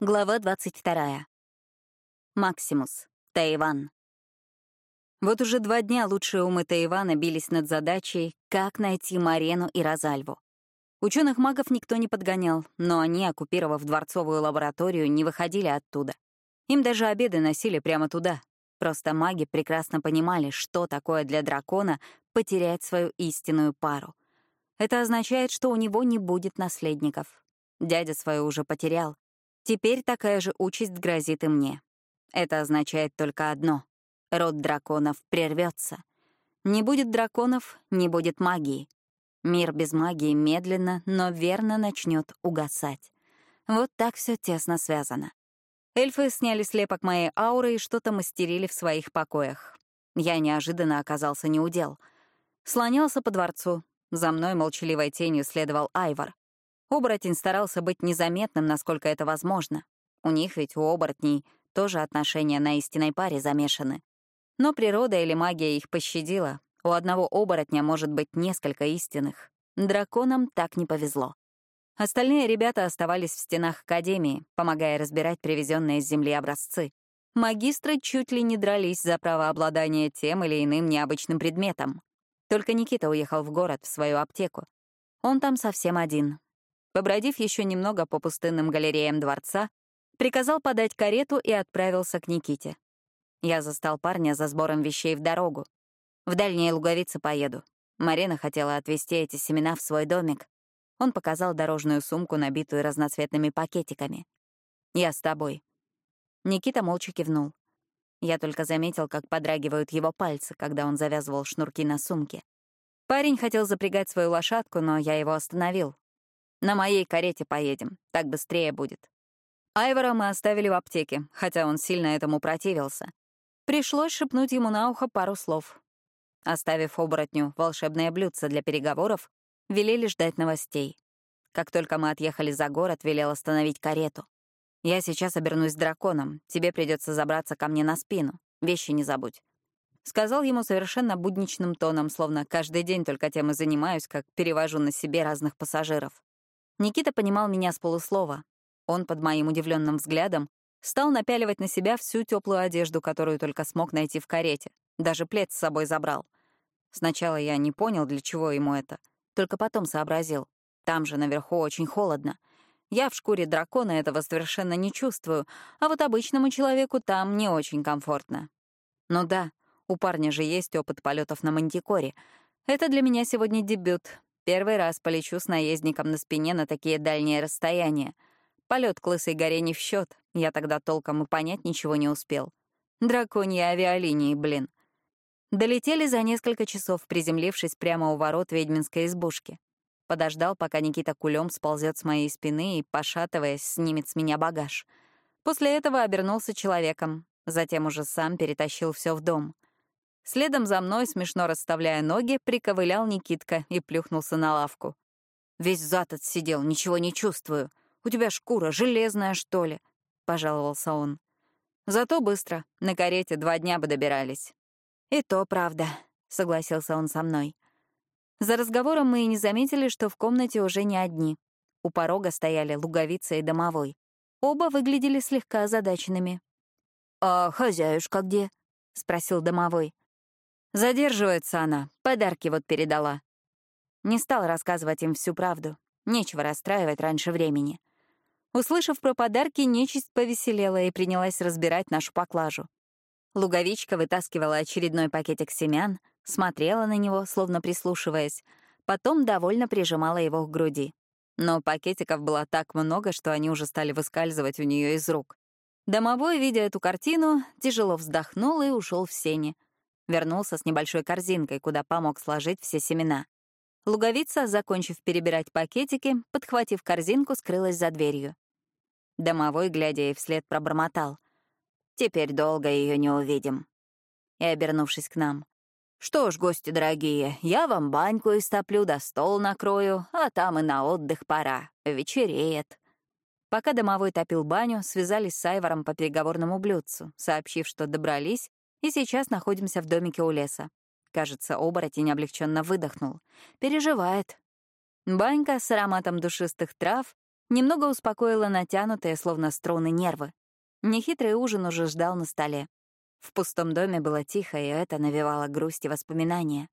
Глава 22. Максимус. Тайван. Вот уже два дня лучшие умы Тайвана бились над задачей, как найти Марену и Розальву. Ученых магов никто не подгонял, но они, оккупировав дворцовую лабораторию, не выходили оттуда. Им даже обеды носили прямо туда. Просто маги прекрасно понимали, что такое для дракона потерять свою истинную пару. Это означает, что у него не будет наследников. Дядя свою уже потерял, Теперь такая же участь грозит и мне. Это означает только одно — род драконов прервется. Не будет драконов — не будет магии. Мир без магии медленно, но верно начнет угасать. Вот так все тесно связано. Эльфы сняли слепок моей ауры и что-то мастерили в своих покоях. Я неожиданно оказался неудел. Слонялся по дворцу. За мной молчаливой тенью следовал Айвар. Оборотень старался быть незаметным, насколько это возможно. У них ведь, у оборотней, тоже отношения на истинной паре замешаны. Но природа или магия их пощадила. У одного оборотня может быть несколько истинных. Драконам так не повезло. Остальные ребята оставались в стенах Академии, помогая разбирать привезенные с Земли образцы. Магистры чуть ли не дрались за право обладания тем или иным необычным предметом. Только Никита уехал в город, в свою аптеку. Он там совсем один, Побродив еще немного по пустынным галереям дворца, приказал подать карету и отправился к Никите. Я застал парня за сбором вещей в дорогу. В дальние луговицы поеду. Марина хотела отвезти эти семена в свой домик. Он показал дорожную сумку, набитую разноцветными пакетиками. «Я с тобой». Никита молча кивнул. Я только заметил, как подрагивают его пальцы, когда он завязывал шнурки на сумке. Парень хотел запрягать свою лошадку, но я его остановил. На моей карете поедем, так быстрее будет. Айвора мы оставили в аптеке, хотя он сильно этому противился. Пришлось шепнуть ему на ухо пару слов. Оставив оборотню волшебное блюдце для переговоров, велели ждать новостей. Как только мы отъехали за город, велел остановить карету. «Я сейчас обернусь драконом, тебе придется забраться ко мне на спину. Вещи не забудь». Сказал ему совершенно будничным тоном, словно каждый день только тем и занимаюсь, как перевожу на себе разных пассажиров. Никита понимал меня с полуслова. Он под моим удивленным взглядом стал напяливать на себя всю теплую одежду, которую только смог найти в карете. Даже плед с собой забрал. Сначала я не понял, для чего ему это. Только потом сообразил. Там же наверху очень холодно. Я в шкуре дракона этого совершенно не чувствую, а вот обычному человеку там не очень комфортно. Ну да, у парня же есть опыт полетов на мантикоре. Это для меня сегодня дебют, Первый раз полечу с наездником на спине на такие дальние расстояния. Полет к Лысой горе не в счет, я тогда толком и понять ничего не успел. Драконьи авиалинии, блин. Долетели за несколько часов, приземлившись прямо у ворот ведьминской избушки. Подождал, пока Никита кулем сползет с моей спины и, пошатываясь, снимет с меня багаж. После этого обернулся человеком, затем уже сам перетащил все в дом. Следом за мной, смешно расставляя ноги, приковылял Никитка и плюхнулся на лавку. «Весь зад отсидел, ничего не чувствую. У тебя шкура железная, что ли?» — пожаловался он. «Зато быстро. На карете два дня бы добирались». «И то правда», — согласился он со мной. За разговором мы и не заметили, что в комнате уже не одни. У порога стояли луговица и домовой. Оба выглядели слегка озадаченными. «А хозяюшка где?» — спросил домовой. Задерживается она, подарки вот передала. Не стал рассказывать им всю правду. Нечего расстраивать раньше времени. Услышав про подарки, нечисть повеселела и принялась разбирать нашу поклажу. Луговичка вытаскивала очередной пакетик семян, смотрела на него, словно прислушиваясь, потом довольно прижимала его к груди. Но пакетиков было так много, что они уже стали выскальзывать у нее из рук. Домовой, видя эту картину, тяжело вздохнул и ушел в сени. Вернулся с небольшой корзинкой, куда помог сложить все семена. Луговица, закончив перебирать пакетики, подхватив корзинку, скрылась за дверью. Домовой, глядя ей вслед, пробормотал. «Теперь долго ее не увидим». И, обернувшись к нам. «Что ж, гости дорогие, я вам баньку истоплю, да стол накрою, а там и на отдых пора. Вечереет». Пока домовой топил баню, связались с Айвором по переговорному блюдцу, сообщив, что добрались и сейчас находимся в домике у леса. Кажется, оборотень облегченно выдохнул. Переживает. Банька с ароматом душистых трав, Немного успокоило натянутые, словно струны, нервы. Нехитрый ужин уже ждал на столе. В пустом доме было тихо, и это навевало грусть и воспоминания.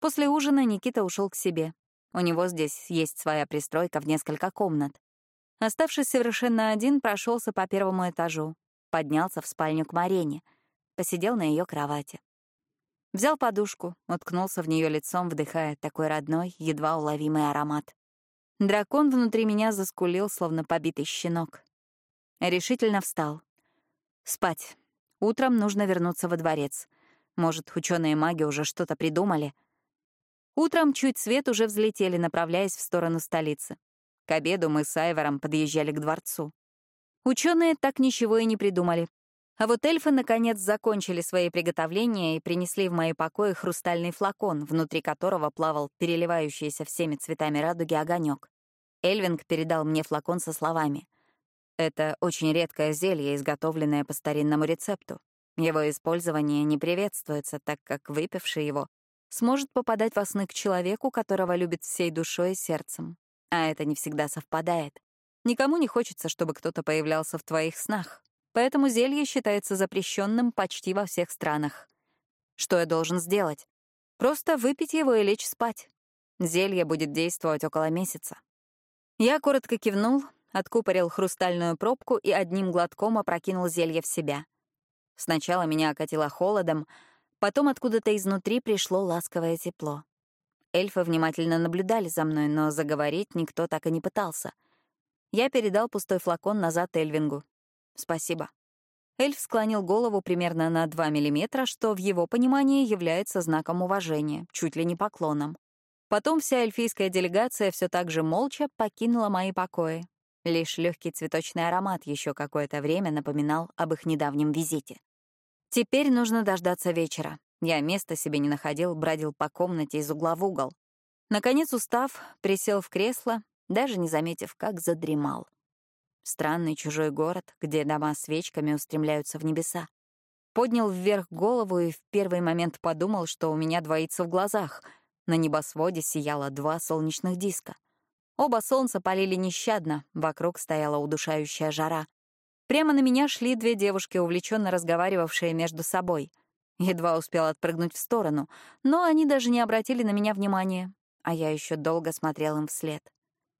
После ужина Никита ушел к себе. У него здесь есть своя пристройка в несколько комнат. Оставшись совершенно один, прошелся по первому этажу, поднялся в спальню к Марене, посидел на ее кровати. Взял подушку, уткнулся в нее лицом, вдыхая такой родной, едва уловимый аромат. Дракон внутри меня заскулил, словно побитый щенок. Решительно встал. Спать. Утром нужно вернуться во дворец. Может, ученые маги уже что-то придумали? Утром чуть свет уже взлетели, направляясь в сторону столицы. К обеду мы с Айвором подъезжали к дворцу. Ученые так ничего и не придумали. А вот эльфы, наконец, закончили свои приготовления и принесли в мои покои хрустальный флакон, внутри которого плавал переливающийся всеми цветами радуги огонек. Эльвинг передал мне флакон со словами. «Это очень редкое зелье, изготовленное по старинному рецепту. Его использование не приветствуется, так как выпивший его сможет попадать во сны к человеку, которого любит всей душой и сердцем. А это не всегда совпадает. Никому не хочется, чтобы кто-то появлялся в твоих снах. Поэтому зелье считается запрещенным почти во всех странах. Что я должен сделать? Просто выпить его и лечь спать. Зелье будет действовать около месяца. Я коротко кивнул, откупорил хрустальную пробку и одним глотком опрокинул зелье в себя. Сначала меня окатило холодом, потом откуда-то изнутри пришло ласковое тепло. Эльфы внимательно наблюдали за мной, но заговорить никто так и не пытался. Я передал пустой флакон назад Эльвингу. «Спасибо». Эльф склонил голову примерно на 2 миллиметра, что в его понимании является знаком уважения, чуть ли не поклоном. Потом вся эльфийская делегация все так же молча покинула мои покои. Лишь легкий цветочный аромат еще какое-то время напоминал об их недавнем визите. Теперь нужно дождаться вечера. Я места себе не находил, бродил по комнате из угла в угол. Наконец, устав, присел в кресло, даже не заметив, как задремал. Странный чужой город, где дома свечками устремляются в небеса. Поднял вверх голову и в первый момент подумал, что у меня двоится в глазах. На небосводе сияло два солнечных диска. Оба солнца полили нещадно, вокруг стояла удушающая жара. Прямо на меня шли две девушки, увлеченно разговаривавшие между собой — Едва успел отпрыгнуть в сторону, но они даже не обратили на меня внимания, а я еще долго смотрел им вслед.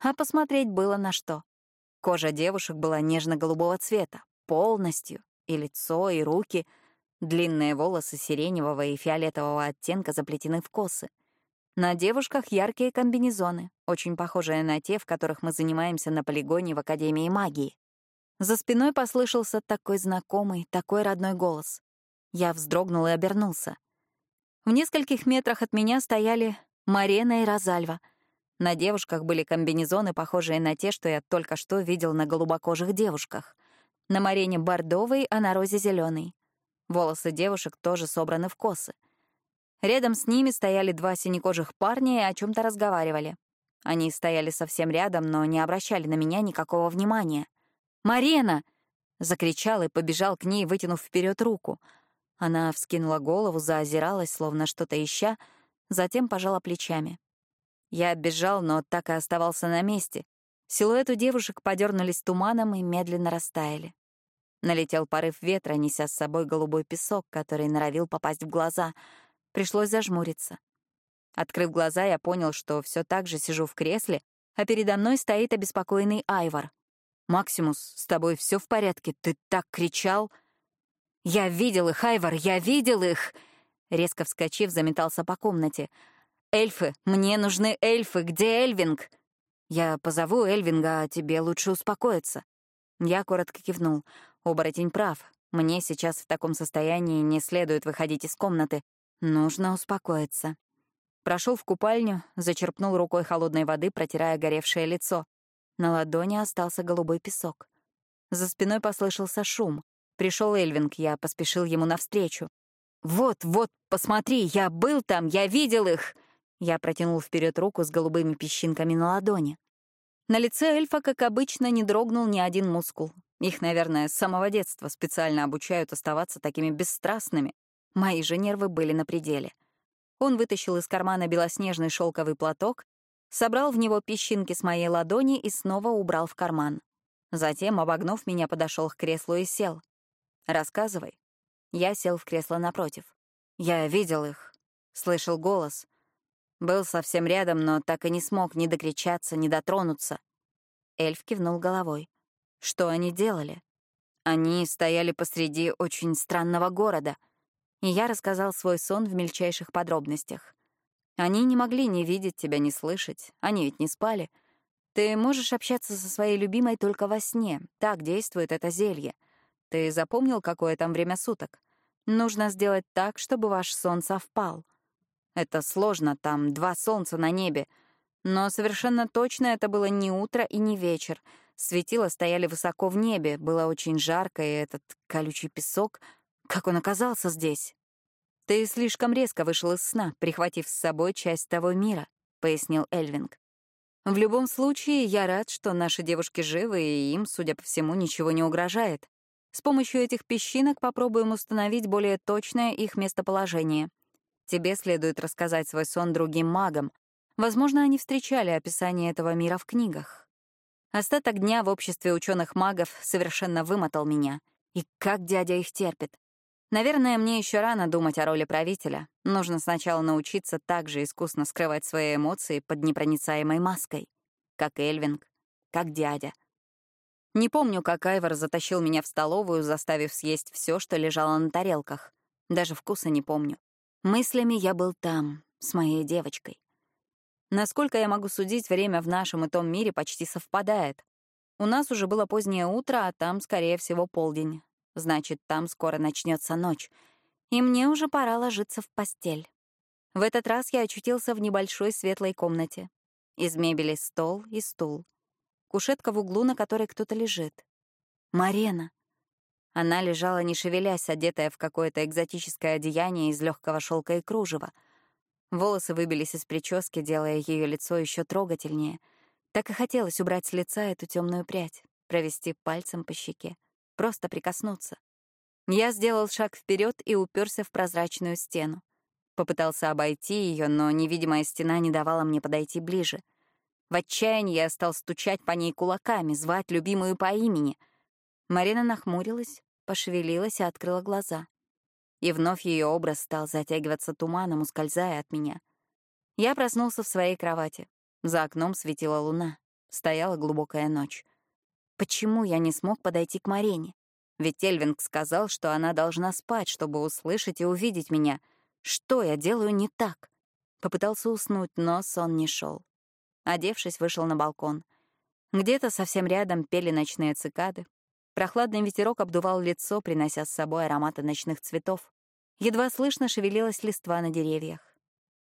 А посмотреть было на что. Кожа девушек была нежно-голубого цвета, полностью, и лицо, и руки. Длинные волосы сиреневого и фиолетового оттенка заплетены в косы. На девушках яркие комбинезоны, очень похожие на те, в которых мы занимаемся на полигоне в Академии магии. За спиной послышался такой знакомый, такой родной голос. Я вздрогнул и обернулся. В нескольких метрах от меня стояли Марена и Розальва. На девушках были комбинезоны, похожие на те, что я только что видел на голубокожих девушках. На Марене бордовый, а на Розе зеленый. Волосы девушек тоже собраны в косы. Рядом с ними стояли два синекожих парня и о чем то разговаривали. Они стояли совсем рядом, но не обращали на меня никакого внимания. «Марена!» — закричал и побежал к ней, вытянув вперед руку — она вскинула голову, заозиралась, словно что-то ища, затем пожала плечами. Я бежал, но так и оставался на месте. Силуэты девушек подернулись туманом и медленно растаяли. Налетел порыв ветра, неся с собой голубой песок, который норовил попасть в глаза. Пришлось зажмуриться. Открыв глаза, я понял, что все так же сижу в кресле, а передо мной стоит обеспокоенный Айвар. «Максимус, с тобой все в порядке? Ты так кричал!» «Я видел их, Айвар, я видел их!» Резко вскочив, заметался по комнате. «Эльфы! Мне нужны эльфы! Где Эльвинг?» «Я позову Эльвинга, а тебе лучше успокоиться». Я коротко кивнул. Оборотень прав. Мне сейчас в таком состоянии не следует выходить из комнаты. Нужно успокоиться. Прошел в купальню, зачерпнул рукой холодной воды, протирая горевшее лицо. На ладони остался голубой песок. За спиной послышался шум. Пришел Эльвинг, я поспешил ему навстречу. «Вот, вот, посмотри, я был там, я видел их!» Я протянул вперед руку с голубыми песчинками на ладони. На лице эльфа, как обычно, не дрогнул ни один мускул. Их, наверное, с самого детства специально обучают оставаться такими бесстрастными. Мои же нервы были на пределе. Он вытащил из кармана белоснежный шелковый платок, собрал в него песчинки с моей ладони и снова убрал в карман. Затем, обогнув меня, подошел к креслу и сел. «Рассказывай». Я сел в кресло напротив. Я видел их, слышал голос. Был совсем рядом, но так и не смог ни докричаться, ни дотронуться. Эльф кивнул головой. Что они делали? Они стояли посреди очень странного города. И я рассказал свой сон в мельчайших подробностях. Они не могли ни видеть тебя, ни слышать. Они ведь не спали. Ты можешь общаться со своей любимой только во сне. Так действует это зелье. Ты запомнил, какое там время суток? Нужно сделать так, чтобы ваш сон совпал. Это сложно, там два солнца на небе. Но совершенно точно это было не утро и не вечер. Светила стояли высоко в небе, было очень жарко, и этот колючий песок... Как он оказался здесь? «Ты слишком резко вышел из сна, прихватив с собой часть того мира», — пояснил Эльвинг. «В любом случае, я рад, что наши девушки живы, и им, судя по всему, ничего не угрожает. С помощью этих песчинок попробуем установить более точное их местоположение. Тебе следует рассказать свой сон другим магам. Возможно, они встречали описание этого мира в книгах. Остаток дня в обществе ученых-магов совершенно вымотал меня. И как дядя их терпит. Наверное, мне еще рано думать о роли правителя. Нужно сначала научиться так же искусно скрывать свои эмоции под непроницаемой маской. Как Эльвинг, как дядя. Не помню, как Айвор затащил меня в столовую, заставив съесть все, что лежало на тарелках. Даже вкуса не помню. Мыслями я был там, с моей девочкой. Насколько я могу судить, время в нашем и том мире почти совпадает. У нас уже было позднее утро, а там, скорее всего, полдень. Значит, там скоро начнется ночь. И мне уже пора ложиться в постель. В этот раз я очутился в небольшой светлой комнате. Из мебели стол и стул кушетка в углу, на которой кто-то лежит. Марена. Она лежала, не шевелясь, одетая в какое-то экзотическое одеяние из легкого шелка и кружева. Волосы выбились из прически, делая ее лицо еще трогательнее. Так и хотелось убрать с лица эту темную прядь, провести пальцем по щеке, просто прикоснуться. Я сделал шаг вперед и уперся в прозрачную стену. Попытался обойти ее, но невидимая стена не давала мне подойти ближе — в отчаянии я стал стучать по ней кулаками, звать любимую по имени. Марина нахмурилась, пошевелилась и открыла глаза. И вновь ее образ стал затягиваться туманом, ускользая от меня. Я проснулся в своей кровати. За окном светила луна. Стояла глубокая ночь. Почему я не смог подойти к Марине? Ведь Эльвинг сказал, что она должна спать, чтобы услышать и увидеть меня. Что я делаю не так? Попытался уснуть, но сон не шел. Одевшись, вышел на балкон. Где-то совсем рядом пели ночные цикады. Прохладный ветерок обдувал лицо, принося с собой ароматы ночных цветов. Едва слышно шевелилась листва на деревьях.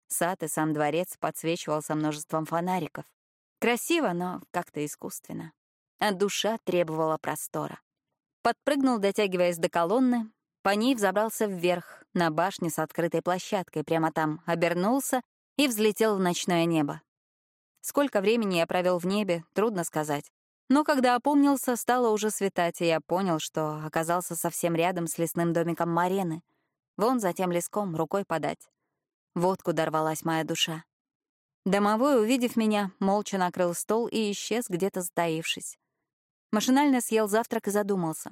Сад и сам дворец подсвечивался множеством фонариков. Красиво, но как-то искусственно. А душа требовала простора. Подпрыгнул, дотягиваясь до колонны, по ней взобрался вверх, на башне с открытой площадкой, прямо там, обернулся и взлетел в ночное небо. Сколько времени я провел в небе, трудно сказать. Но когда опомнился, стало уже светать, и я понял, что оказался совсем рядом с лесным домиком Марены. Вон за тем леском, рукой подать. Вот куда рвалась моя душа. Домовой, увидев меня, молча накрыл стол и исчез, где-то затаившись. Машинально съел завтрак и задумался.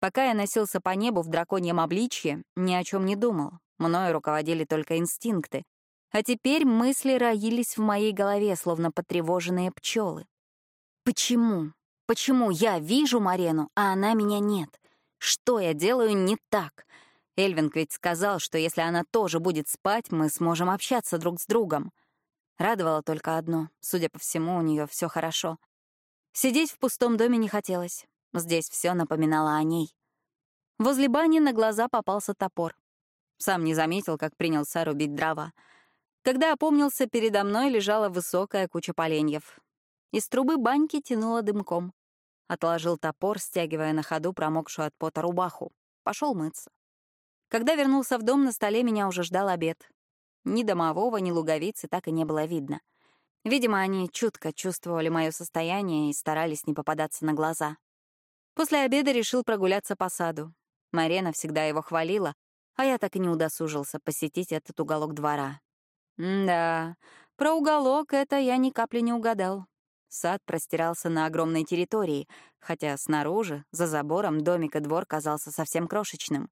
Пока я носился по небу в драконьем обличье, ни о чем не думал. Мною руководили только инстинкты, а теперь мысли роились в моей голове, словно потревоженные пчелы. Почему? Почему я вижу Марену, а она меня нет? Что я делаю не так? Эльвинг ведь сказал, что если она тоже будет спать, мы сможем общаться друг с другом. Радовало только одно. Судя по всему, у нее все хорошо. Сидеть в пустом доме не хотелось. Здесь все напоминало о ней. Возле бани на глаза попался топор. Сам не заметил, как принялся рубить дрова — когда опомнился, передо мной лежала высокая куча поленьев. Из трубы баньки тянуло дымком. Отложил топор, стягивая на ходу промокшую от пота рубаху. Пошел мыться. Когда вернулся в дом, на столе меня уже ждал обед. Ни домового, ни луговицы так и не было видно. Видимо, они чутко чувствовали мое состояние и старались не попадаться на глаза. После обеда решил прогуляться по саду. Марена всегда его хвалила, а я так и не удосужился посетить этот уголок двора. да, Про уголок это я ни капли не угадал. Сад простирался на огромной территории, хотя снаружи, за забором, домик и двор казался совсем крошечным.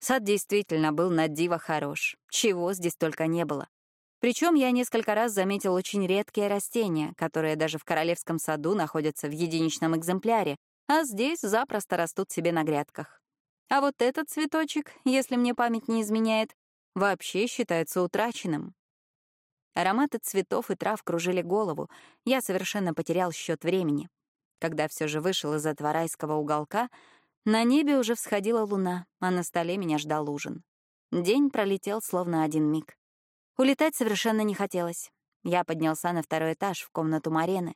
Сад действительно был на диво хорош, чего здесь только не было. Причем я несколько раз заметил очень редкие растения, которые даже в королевском саду находятся в единичном экземпляре, а здесь запросто растут себе на грядках. А вот этот цветочек, если мне память не изменяет, вообще считается утраченным. Ароматы цветов и трав кружили голову, я совершенно потерял счет времени. Когда все же вышел из этого уголка, на небе уже всходила луна, а на столе меня ждал ужин. День пролетел словно один миг. Улетать совершенно не хотелось. Я поднялся на второй этаж, в комнату Марены.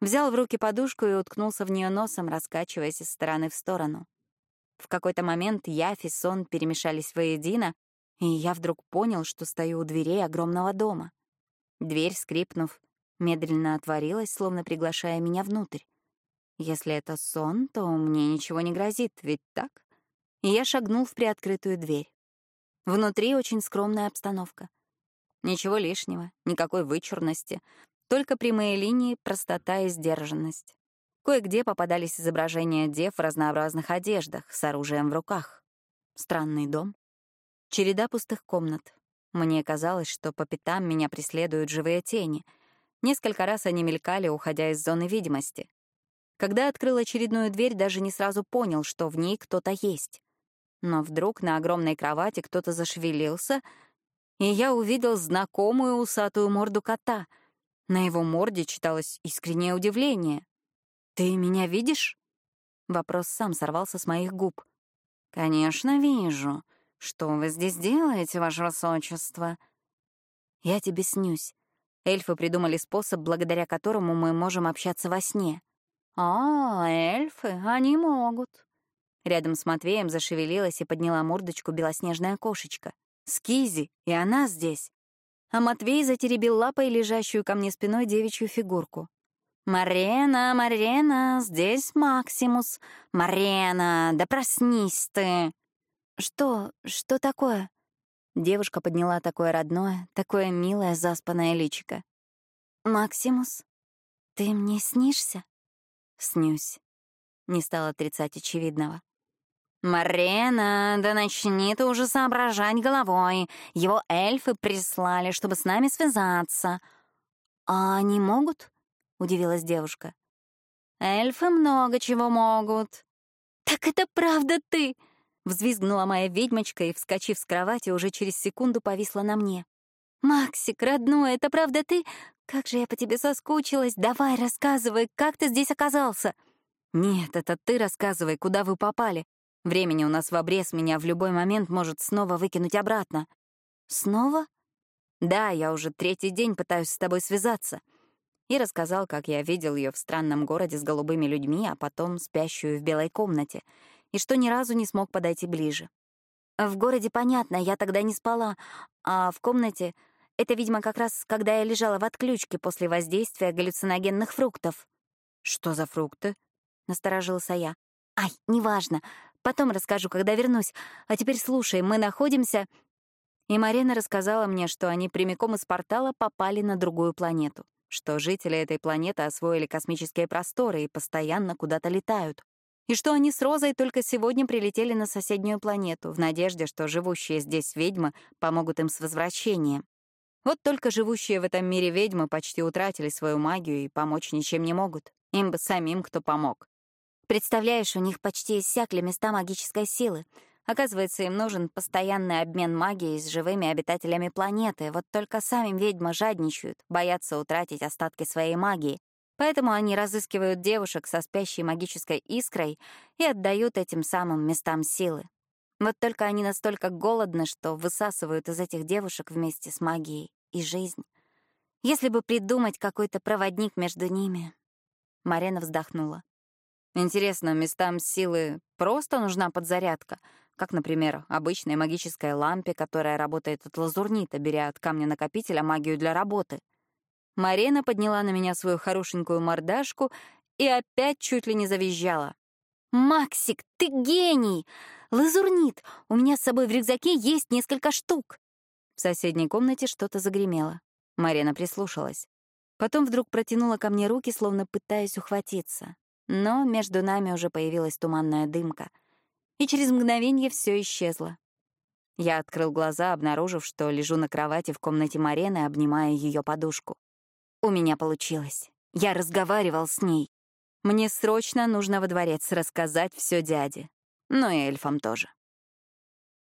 Взял в руки подушку и уткнулся в нее носом, раскачиваясь из стороны в сторону. В какой-то момент явь и сон перемешались воедино, и я вдруг понял, что стою у дверей огромного дома. Дверь, скрипнув, медленно отворилась, словно приглашая меня внутрь. Если это сон, то мне ничего не грозит, ведь так? И я шагнул в приоткрытую дверь. Внутри очень скромная обстановка. Ничего лишнего, никакой вычурности, только прямые линии, простота и сдержанность. Кое-где попадались изображения дев в разнообразных одеждах, с оружием в руках. Странный дом. Череда пустых комнат. Мне казалось, что по пятам меня преследуют живые тени. Несколько раз они мелькали, уходя из зоны видимости. Когда открыл очередную дверь, даже не сразу понял, что в ней кто-то есть. Но вдруг на огромной кровати кто-то зашевелился, и я увидел знакомую усатую морду кота. На его морде читалось искреннее удивление. «Ты меня видишь?» Вопрос сам сорвался с моих губ. «Конечно, вижу. Что вы здесь делаете, ваше высочество?» «Я тебе снюсь. Эльфы придумали способ, благодаря которому мы можем общаться во сне». «А, эльфы, они могут». Рядом с Матвеем зашевелилась и подняла мордочку белоснежная кошечка. Скизи, и она здесь. А Матвей затеребил лапой лежащую ко мне спиной девичью фигурку. «Марена, Марена, здесь Максимус. Марена, да проснись ты!» «Что? Что такое?» Девушка подняла такое родное, такое милое заспанное личико. «Максимус, ты мне снишься?» «Снюсь». Не стал отрицать очевидного. «Марена, да начни ты уже соображать головой. Его эльфы прислали, чтобы с нами связаться». «А они могут?» — удивилась девушка. «Эльфы много чего могут». «Так это правда ты!» — взвизгнула моя ведьмочка и, вскочив с кровати, уже через секунду повисла на мне. «Максик, родной, это правда ты? Как же я по тебе соскучилась! Давай, рассказывай, как ты здесь оказался?» «Нет, это ты рассказывай, куда вы попали. Времени у нас в обрез, меня в любой момент может снова выкинуть обратно». «Снова?» «Да, я уже третий день пытаюсь с тобой связаться и рассказал, как я видел ее в странном городе с голубыми людьми, а потом спящую в белой комнате, и что ни разу не смог подойти ближе. В городе понятно, я тогда не спала, а в комнате — это, видимо, как раз когда я лежала в отключке после воздействия галлюциногенных фруктов. «Что за фрукты?» — насторожился я. «Ай, неважно. Потом расскажу, когда вернусь. А теперь слушай, мы находимся...» И Марина рассказала мне, что они прямиком из портала попали на другую планету что жители этой планеты освоили космические просторы и постоянно куда-то летают, и что они с Розой только сегодня прилетели на соседнюю планету в надежде, что живущие здесь ведьмы помогут им с возвращением. Вот только живущие в этом мире ведьмы почти утратили свою магию и помочь ничем не могут. Им бы самим кто помог. Представляешь, у них почти иссякли места магической силы, Оказывается, им нужен постоянный обмен магией с живыми обитателями планеты, вот только сами ведьмы жадничают, боятся утратить остатки своей магии. Поэтому они разыскивают девушек со спящей магической искрой и отдают этим самым местам силы. Вот только они настолько голодны, что высасывают из этих девушек вместе с магией и жизнь. Если бы придумать какой-то проводник между ними... Марена вздохнула. Интересно, местам силы просто нужна подзарядка — как, например, обычной магической лампе, которая работает от лазурнита, беря от камня-накопителя магию для работы. Марена подняла на меня свою хорошенькую мордашку и опять чуть ли не завизжала. «Максик, ты гений! Лазурнит! У меня с собой в рюкзаке есть несколько штук!» В соседней комнате что-то загремело. Марина прислушалась. Потом вдруг протянула ко мне руки, словно пытаясь ухватиться. Но между нами уже появилась туманная дымка. И через мгновение все исчезло. Я открыл глаза, обнаружив, что лежу на кровати в комнате Марены, обнимая ее подушку. У меня получилось. Я разговаривал с ней. Мне срочно нужно во дворец рассказать все дяде. Ну и эльфам тоже.